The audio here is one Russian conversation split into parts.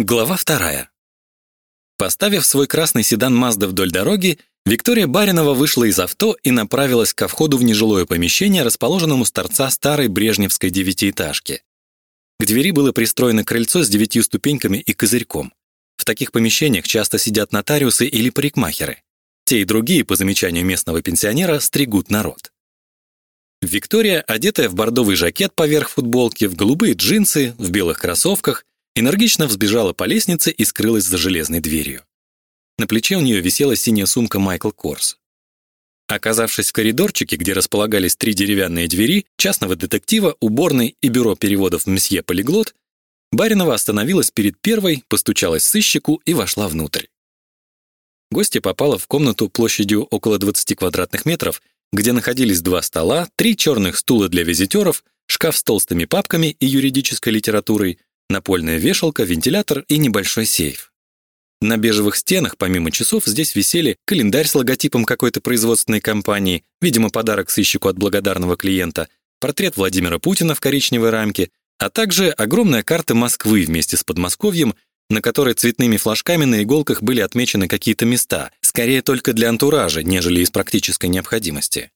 Глава вторая. Поставив свой красный седан Mazda вдоль дороги, Виктория Баринова вышла из авто и направилась ко входу в нежилое помещение, расположенному с торца старой брежневской девятиэтажки. К двери было пристроено крыльцо с девятью ступеньками и козырьком. В таких помещениях часто сидят нотариусы или парикмахеры. Те и другие, по замечанию местного пенсионера, стригут народ. Виктория, одетая в бордовый жакет поверх футболки, в голубые джинсы, в белых кроссовках, энергично взбежала по лестнице и скрылась за железной дверью. На плече у нее висела синяя сумка Майкл Корс. Оказавшись в коридорчике, где располагались три деревянные двери, частного детектива, уборной и бюро переводов «Мсье Полиглот», Баринова остановилась перед первой, постучалась сыщику и вошла внутрь. Гостья попала в комнату площадью около 20 квадратных метров, где находились два стола, три черных стула для визитеров, шкаф с толстыми папками и юридической литературой, напольная вешалка, вентилятор и небольшой сейф. На бежевых стенах, помимо часов, здесь висели календарь с логотипом какой-то производственной компании, видимо, подарок сыщику от благодарного клиента, портрет Владимира Путина в коричневой рамке, а также огромная карта Москвы вместе с Подмосковьем, на которой цветными флажками на иголках были отмечены какие-то места, скорее только для антуража, нежели из практической необходимости.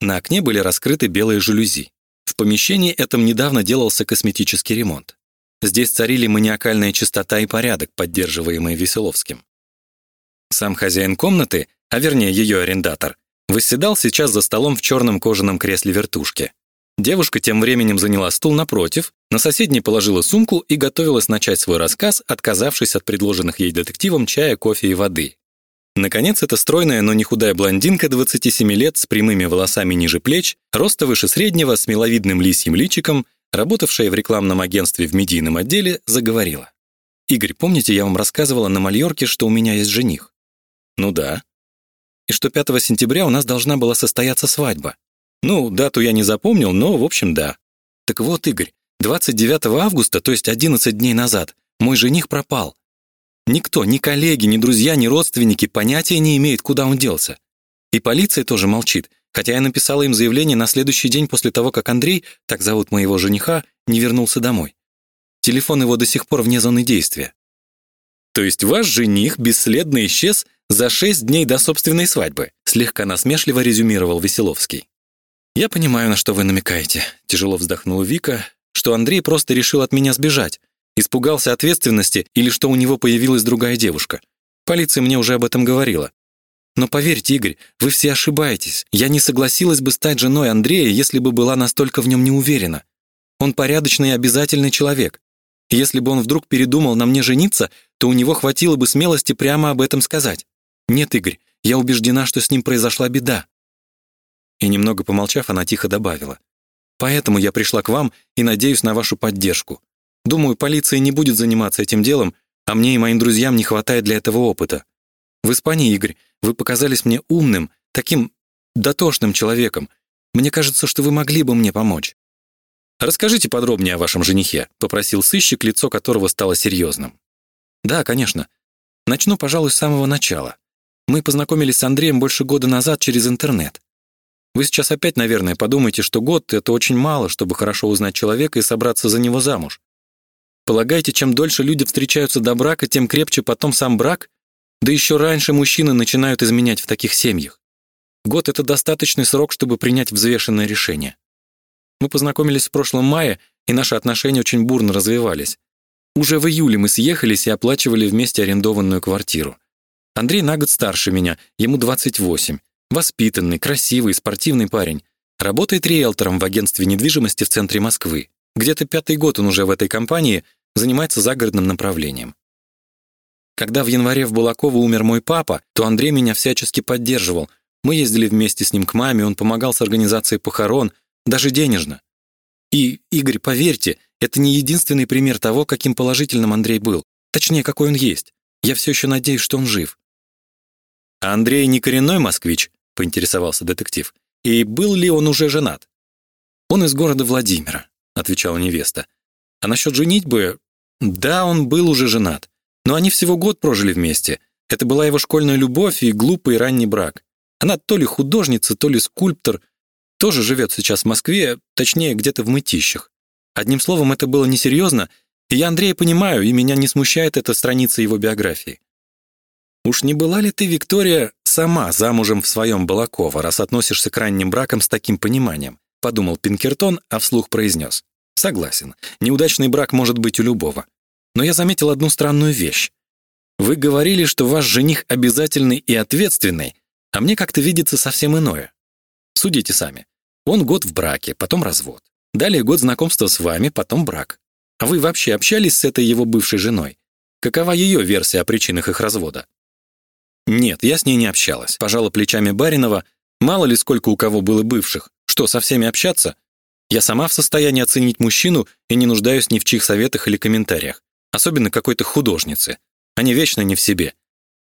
На окне были раскрыты белые жалюзи. В помещении этом недавно делался косметический ремонт. Здесь царили маниакальная чистота и порядок, поддерживаемый Веселовским. Сам хозяин комнаты, а вернее ее арендатор, восседал сейчас за столом в черном кожаном кресле вертушки. Девушка тем временем заняла стул напротив, на соседний положила сумку и готовилась начать свой рассказ, отказавшись от предложенных ей детективом чая, кофе и воды. Наконец, эта стройная, но не худая блондинка 27 лет с прямыми волосами ниже плеч, роста выше среднего, с миловидным лисьим личиком, работавшая в рекламном агентстве в медийном отделе, заговорила. «Игорь, помните, я вам рассказывала на Мальорке, что у меня есть жених?» «Ну да». «И что 5 сентября у нас должна была состояться свадьба?» «Ну, дату я не запомнил, но, в общем, да». «Так вот, Игорь, 29 августа, то есть 11 дней назад, мой жених пропал. Никто, ни коллеги, ни друзья, ни родственники понятия не имеет, куда он делся. И полиция тоже молчит, хотя я написала им заявление на следующий день после того, как Андрей, так зовут моего жениха, не вернулся домой. Телефон его до сих пор вне зоны действия. То есть ваш жених бесследно исчез за шесть дней до собственной свадьбы, слегка насмешливо резюмировал Веселовский. Я понимаю, на что вы намекаете, тяжело вздохнула Вика, что Андрей просто решил от меня сбежать, испугался ответственности или что у него появилась другая девушка. Полиция мне уже об этом говорила. Но поверьте, Игорь, вы все ошибаетесь. Я не согласилась бы стать женой Андрея, если бы была настолько в нем не уверена. Он порядочный и обязательный человек. Если бы он вдруг передумал на мне жениться, то у него хватило бы смелости прямо об этом сказать. Нет, Игорь, я убеждена, что с ним произошла беда. И немного помолчав, она тихо добавила: "Поэтому я пришла к вам и надеюсь на вашу поддержку. Думаю, полиция не будет заниматься этим делом, а мне и моим друзьям не хватает для этого опыта. В Испании, Игорь, вы показались мне умным, таким дотошным человеком. Мне кажется, что вы могли бы мне помочь. Расскажите подробнее о вашем женихе, попросил сыщик, лицо которого стало серьезным. Да, конечно. Начну, пожалуй, с самого начала. Мы познакомились с Андреем больше года назад через интернет. Вы сейчас опять, наверное, подумаете, что год это очень мало, чтобы хорошо узнать человека и собраться за него замуж. Полагаете, чем дольше люди встречаются до брака, тем крепче потом сам брак? Да еще раньше мужчины начинают изменять в таких семьях. Год — это достаточный срок, чтобы принять взвешенное решение. Мы познакомились в прошлом мае, и наши отношения очень бурно развивались. Уже в июле мы съехались и оплачивали вместе арендованную квартиру. Андрей на год старше меня, ему 28. Воспитанный, красивый, спортивный парень. Работает риэлтором в агентстве недвижимости в центре Москвы. Где-то пятый год он уже в этой компании, занимается загородным направлением. Когда в январе в Балаково умер мой папа, то Андрей меня всячески поддерживал. Мы ездили вместе с ним к маме, он помогал с организацией похорон, даже денежно. И, Игорь, поверьте, это не единственный пример того, каким положительным Андрей был. Точнее, какой он есть. Я все еще надеюсь, что он жив. А Андрей не коренной москвич, поинтересовался детектив. И был ли он уже женат? Он из города Владимира, отвечала невеста. А насчет женитьбы, да, он был уже женат. Но они всего год прожили вместе. Это была его школьная любовь и глупый ранний брак. Она то ли художница, то ли скульптор, тоже живет сейчас в Москве, точнее, где-то в Мытищах. Одним словом, это было несерьезно, я Андрея понимаю, и меня не смущает эта страница его биографии. Уж не была ли ты, Виктория, сама замужем в своем Балакова, раз относишься к ранним бракам с таким пониманием? Подумал Пинкертон, а вслух произнес. Согласен, неудачный брак может быть у любого. Но я заметил одну странную вещь. Вы говорили, что ваш жених обязательный и ответственный, а мне как-то видится совсем иное. Судите сами. Он год в браке, потом развод. Далее год знакомства с вами, потом брак. А вы вообще общались с этой его бывшей женой? Какова ее версия о причинах их развода? Нет, я с ней не общалась. Пожала плечами Баринова. Мало ли сколько у кого было бывших. Что, со всеми общаться? Я сама в состоянии оценить мужчину и не нуждаюсь ни в чьих советах или комментариях. Особенно какой-то художницы. Они вечно не в себе.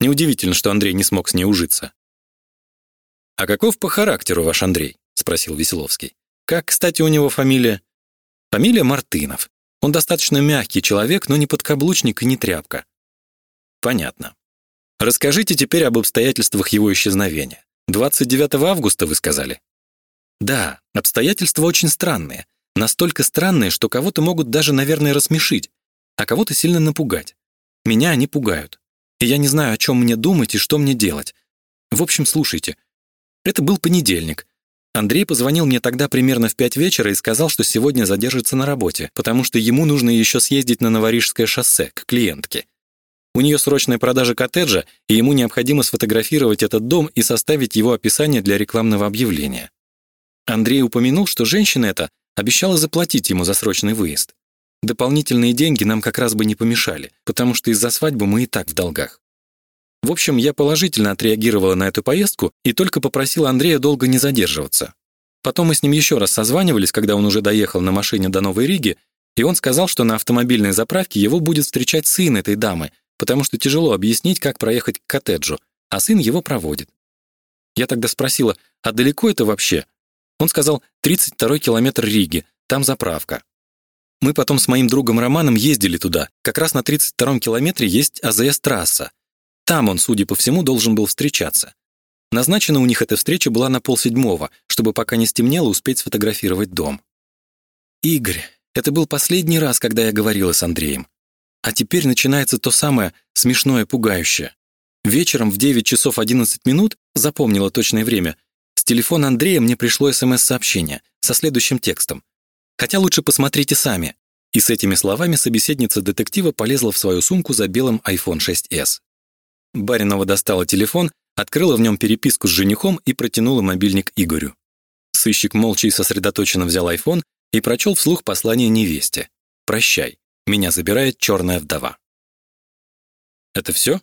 Неудивительно, что Андрей не смог с ней ужиться. «А каков по характеру ваш Андрей?» — спросил Веселовский. «Как, кстати, у него фамилия?» «Фамилия Мартынов. Он достаточно мягкий человек, но не подкаблучник и не тряпка». «Понятно. Расскажите теперь об обстоятельствах его исчезновения. 29 августа, вы сказали?» «Да, обстоятельства очень странные. Настолько странные, что кого-то могут даже, наверное, рассмешить, а кого-то сильно напугать. Меня они пугают. И я не знаю, о чем мне думать и что мне делать. В общем, слушайте. Это был понедельник. Андрей позвонил мне тогда примерно в пять вечера и сказал, что сегодня задержится на работе, потому что ему нужно еще съездить на Новорижское шоссе к клиентке. У нее срочная продажа коттеджа, и ему необходимо сфотографировать этот дом и составить его описание для рекламного объявления. Андрей упомянул, что женщина эта обещала заплатить ему за срочный выезд. Дополнительные деньги нам как раз бы не помешали, потому что из-за свадьбы мы и так в долгах. В общем, я положительно отреагировала на эту поездку и только попросила Андрея долго не задерживаться. Потом мы с ним еще раз созванивались, когда он уже доехал на машине до Новой Риги, и он сказал, что на автомобильной заправке его будет встречать сын этой дамы, потому что тяжело объяснить, как проехать к коттеджу, а сын его проводит. Я тогда спросила, а далеко это вообще? Он сказал, 32-й километр Риги, там заправка. Мы потом с моим другом Романом ездили туда. Как раз на 32-м километре есть АЗС-трасса. Там он, судя по всему, должен был встречаться. Назначена у них эта встреча была на полседьмого, чтобы пока не стемнело успеть сфотографировать дом. Игорь, это был последний раз, когда я говорила с Андреем. А теперь начинается то самое смешное, пугающее. Вечером в 9 часов 11 минут, запомнила точное время, с телефона Андрея мне пришло СМС-сообщение со следующим текстом. Хотя лучше посмотрите сами. И с этими словами собеседница детектива полезла в свою сумку за белым iPhone 6s. Баринова достала телефон, открыла в нем переписку с женихом и протянула мобильник Игорю. Сыщик молча и сосредоточенно взял iPhone и прочел вслух послание невесте. «Прощай, меня забирает черная вдова». «Это все?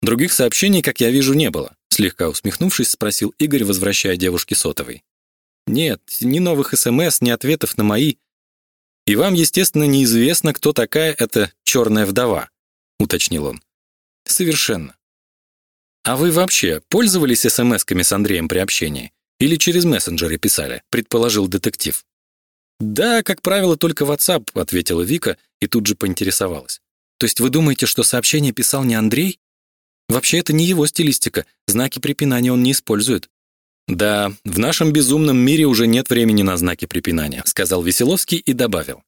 Других сообщений, как я вижу, не было», слегка усмехнувшись, спросил Игорь, возвращая девушке сотовый. Нет, ни новых СМС, ни ответов на мои. И вам, естественно, неизвестно, кто такая эта черная вдова, уточнил он. Совершенно. А вы вообще пользовались СМСками с Андреем при общении или через мессенджеры писали, предположил детектив. Да, как правило, только WhatsApp, ответила Вика и тут же поинтересовалась. То есть вы думаете, что сообщение писал не Андрей? Вообще это не его стилистика, знаки препинания он не использует. «Да, в нашем безумном мире уже нет времени на знаки препинания», сказал Веселовский и добавил.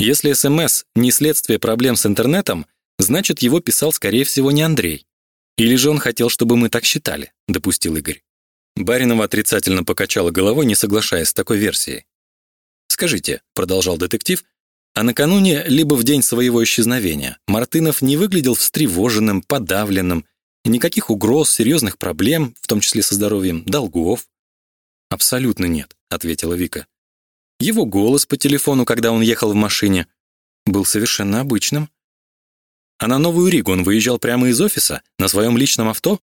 «Если СМС не следствие проблем с интернетом, значит, его писал, скорее всего, не Андрей. Или же он хотел, чтобы мы так считали», допустил Игорь. Баринова отрицательно покачала головой, не соглашаясь с такой версией. «Скажите», — продолжал детектив, а накануне, либо в день своего исчезновения, Мартынов не выглядел встревоженным, подавленным Никаких угроз, серьезных проблем, в том числе со здоровьем, долгов. Абсолютно нет, ответила Вика. Его голос по телефону, когда он ехал в машине, был совершенно обычным. А на Новую Ригу он выезжал прямо из офиса, на своем личном авто?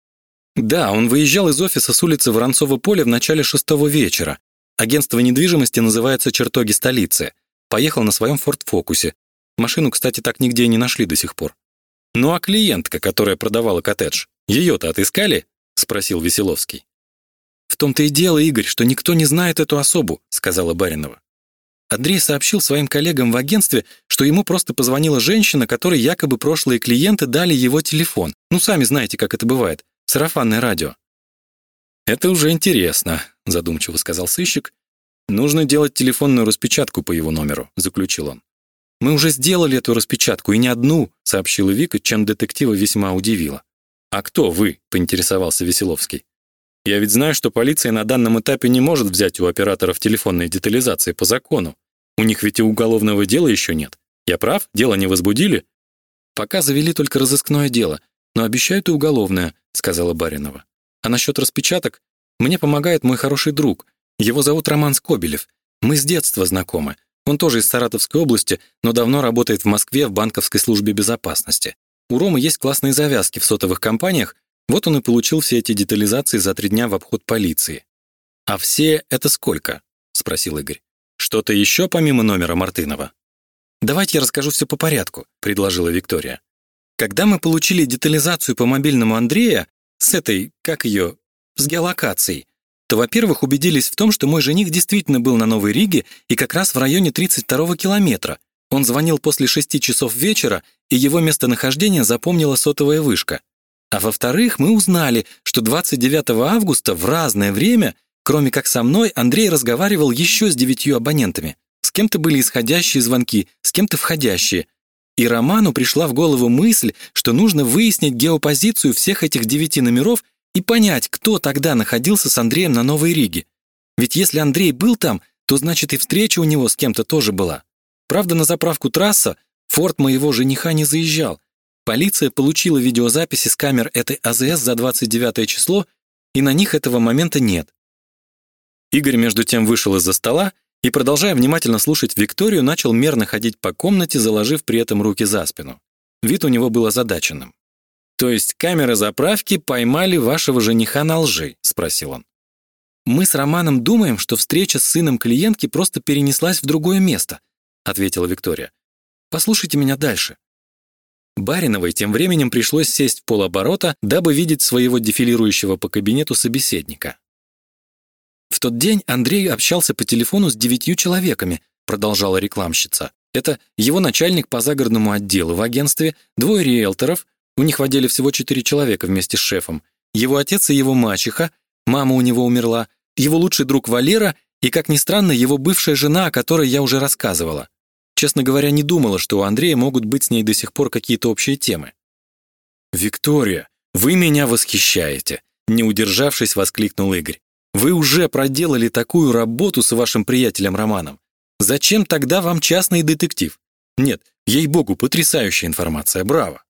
Да, он выезжал из офиса с улицы Воронцово поле в начале шестого вечера. Агентство недвижимости называется «Чертоги столицы». Поехал на своем Форд-Фокусе. Машину, кстати, так нигде и не нашли до сих пор. «Ну а клиентка, которая продавала коттедж, ее-то отыскали?» — спросил Веселовский. «В том-то и дело, Игорь, что никто не знает эту особу», — сказала Баринова. Андрей сообщил своим коллегам в агентстве, что ему просто позвонила женщина, которой якобы прошлые клиенты дали его телефон. Ну, сами знаете, как это бывает. Сарафанное радио. «Это уже интересно», — задумчиво сказал сыщик. «Нужно делать телефонную распечатку по его номеру», — заключил он. Мы уже сделали эту распечатку, и не одну», — сообщила Вика, чем детектива весьма удивила. «А кто вы?» — поинтересовался Веселовский. «Я ведь знаю, что полиция на данном этапе не может взять у операторов телефонной детализации по закону. У них ведь и уголовного дела еще нет. Я прав? Дело не возбудили?» «Пока завели только разыскное дело, но обещают и уголовное», — сказала Баринова. «А насчет распечаток? Мне помогает мой хороший друг. Его зовут Роман Скобелев. Мы с детства знакомы. Он тоже из Саратовской области, но давно работает в Москве в банковской службе безопасности. У Ромы есть классные завязки в сотовых компаниях, вот он и получил все эти детализации за три дня в обход полиции. «А все это сколько?» — спросил Игорь. «Что-то еще помимо номера Мартынова?» «Давайте я расскажу все по порядку», — предложила Виктория. «Когда мы получили детализацию по мобильному Андрея с этой, как ее, с геолокацией, то, во-первых, убедились в том, что мой жених действительно был на Новой Риге и как раз в районе 32-го километра. Он звонил после 6 часов вечера, и его местонахождение запомнила сотовая вышка. А во-вторых, мы узнали, что 29 августа в разное время, кроме как со мной, Андрей разговаривал еще с девятью абонентами. С кем-то были исходящие звонки, с кем-то входящие. И Роману пришла в голову мысль, что нужно выяснить геопозицию всех этих девяти номеров и понять, кто тогда находился с Андреем на Новой Риге. Ведь если Андрей был там, то значит и встреча у него с кем-то тоже была. Правда, на заправку трасса форт моего жениха не заезжал. Полиция получила видеозаписи с камер этой АЗС за 29 число, и на них этого момента нет. Игорь между тем вышел из-за стола и, продолжая внимательно слушать Викторию, начал мерно ходить по комнате, заложив при этом руки за спину. Вид у него был озадаченным. «То есть камеры заправки поймали вашего жениха на лжи?» — спросил он. «Мы с Романом думаем, что встреча с сыном клиентки просто перенеслась в другое место», — ответила Виктория. «Послушайте меня дальше». Бариновой тем временем пришлось сесть в полоборота, дабы видеть своего дефилирующего по кабинету собеседника. «В тот день Андрей общался по телефону с девятью человеками», продолжала рекламщица. «Это его начальник по загородному отделу в агентстве, двое риэлторов, у них в отделе всего четыре человека вместе с шефом. Его отец и его мачеха, мама у него умерла, его лучший друг Валера и, как ни странно, его бывшая жена, о которой я уже рассказывала. Честно говоря, не думала, что у Андрея могут быть с ней до сих пор какие-то общие темы. «Виктория, вы меня восхищаете!» Не удержавшись, воскликнул Игорь. «Вы уже проделали такую работу с вашим приятелем Романом. Зачем тогда вам частный детектив? Нет, ей-богу, потрясающая информация, браво!»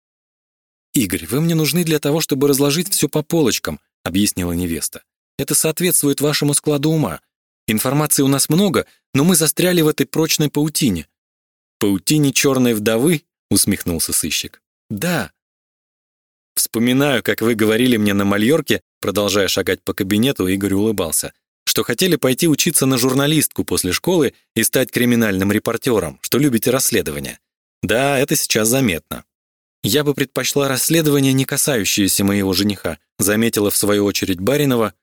«Игорь, вы мне нужны для того, чтобы разложить все по полочкам», объяснила невеста. «Это соответствует вашему складу ума. Информации у нас много, но мы застряли в этой прочной паутине». «Паутине черной вдовы?» усмехнулся сыщик. «Да». «Вспоминаю, как вы говорили мне на Мальорке, продолжая шагать по кабинету, Игорь улыбался, что хотели пойти учиться на журналистку после школы и стать криминальным репортером, что любите расследования. Да, это сейчас заметно. «Я бы предпочла расследование, не касающееся моего жениха», заметила в свою очередь Баринова.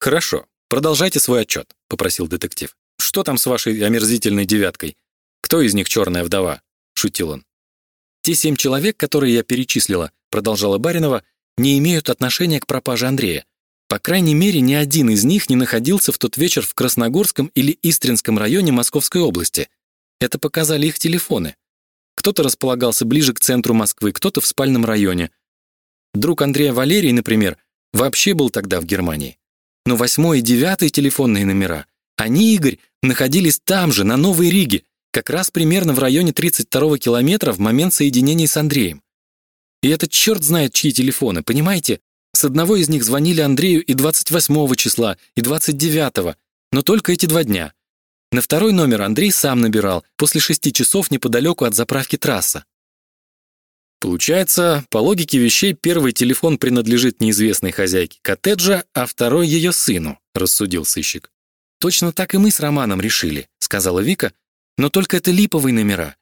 «Хорошо, продолжайте свой отчет», — попросил детектив. «Что там с вашей омерзительной девяткой? Кто из них черная вдова?» — шутил он. «Те семь человек, которые я перечислила», — продолжала Баринова, «не имеют отношения к пропаже Андрея. По крайней мере, ни один из них не находился в тот вечер в Красногорском или Истринском районе Московской области. Это показали их телефоны. Кто-то располагался ближе к центру Москвы, кто-то в спальном районе. Друг Андрея Валерий, например, вообще был тогда в Германии. Но восьмой и девятый телефонные номера, они, Игорь, находились там же, на Новой Риге, как раз примерно в районе 32-го километра в момент соединения с Андреем. И этот черт знает, чьи телефоны, понимаете? С одного из них звонили Андрею и 28 числа, и 29, но только эти два дня. На второй номер Андрей сам набирал, после шести часов неподалеку от заправки трасса. Получается, по логике вещей, первый телефон принадлежит неизвестной хозяйке коттеджа, а второй ее сыну, рассудил сыщик. Точно так и мы с Романом решили, сказала Вика, но только это липовые номера.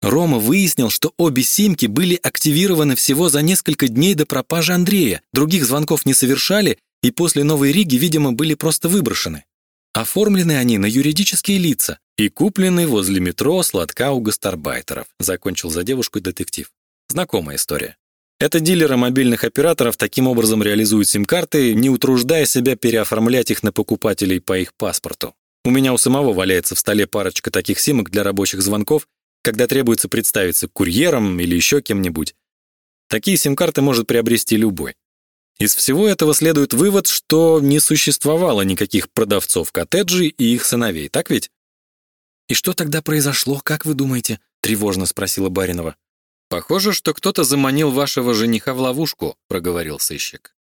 Рома выяснил, что обе симки были активированы всего за несколько дней до пропажи Андрея, других звонков не совершали и после Новой Риги, видимо, были просто выброшены. Оформлены они на юридические лица и куплены возле метро сладка у гастарбайтеров, закончил за девушку детектив. Знакомая история. Это дилеры мобильных операторов таким образом реализуют сим-карты, не утруждая себя переоформлять их на покупателей по их паспорту. У меня у самого валяется в столе парочка таких симок для рабочих звонков, когда требуется представиться курьером или еще кем-нибудь. Такие сим-карты может приобрести любой. Из всего этого следует вывод, что не существовало никаких продавцов коттеджей и их сыновей, так ведь? «И что тогда произошло, как вы думаете?» — тревожно спросила Баринова. «Похоже, что кто-то заманил вашего жениха в ловушку», — проговорил сыщик.